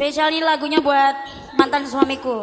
Spesial ini lagunya buat mantan suamiku.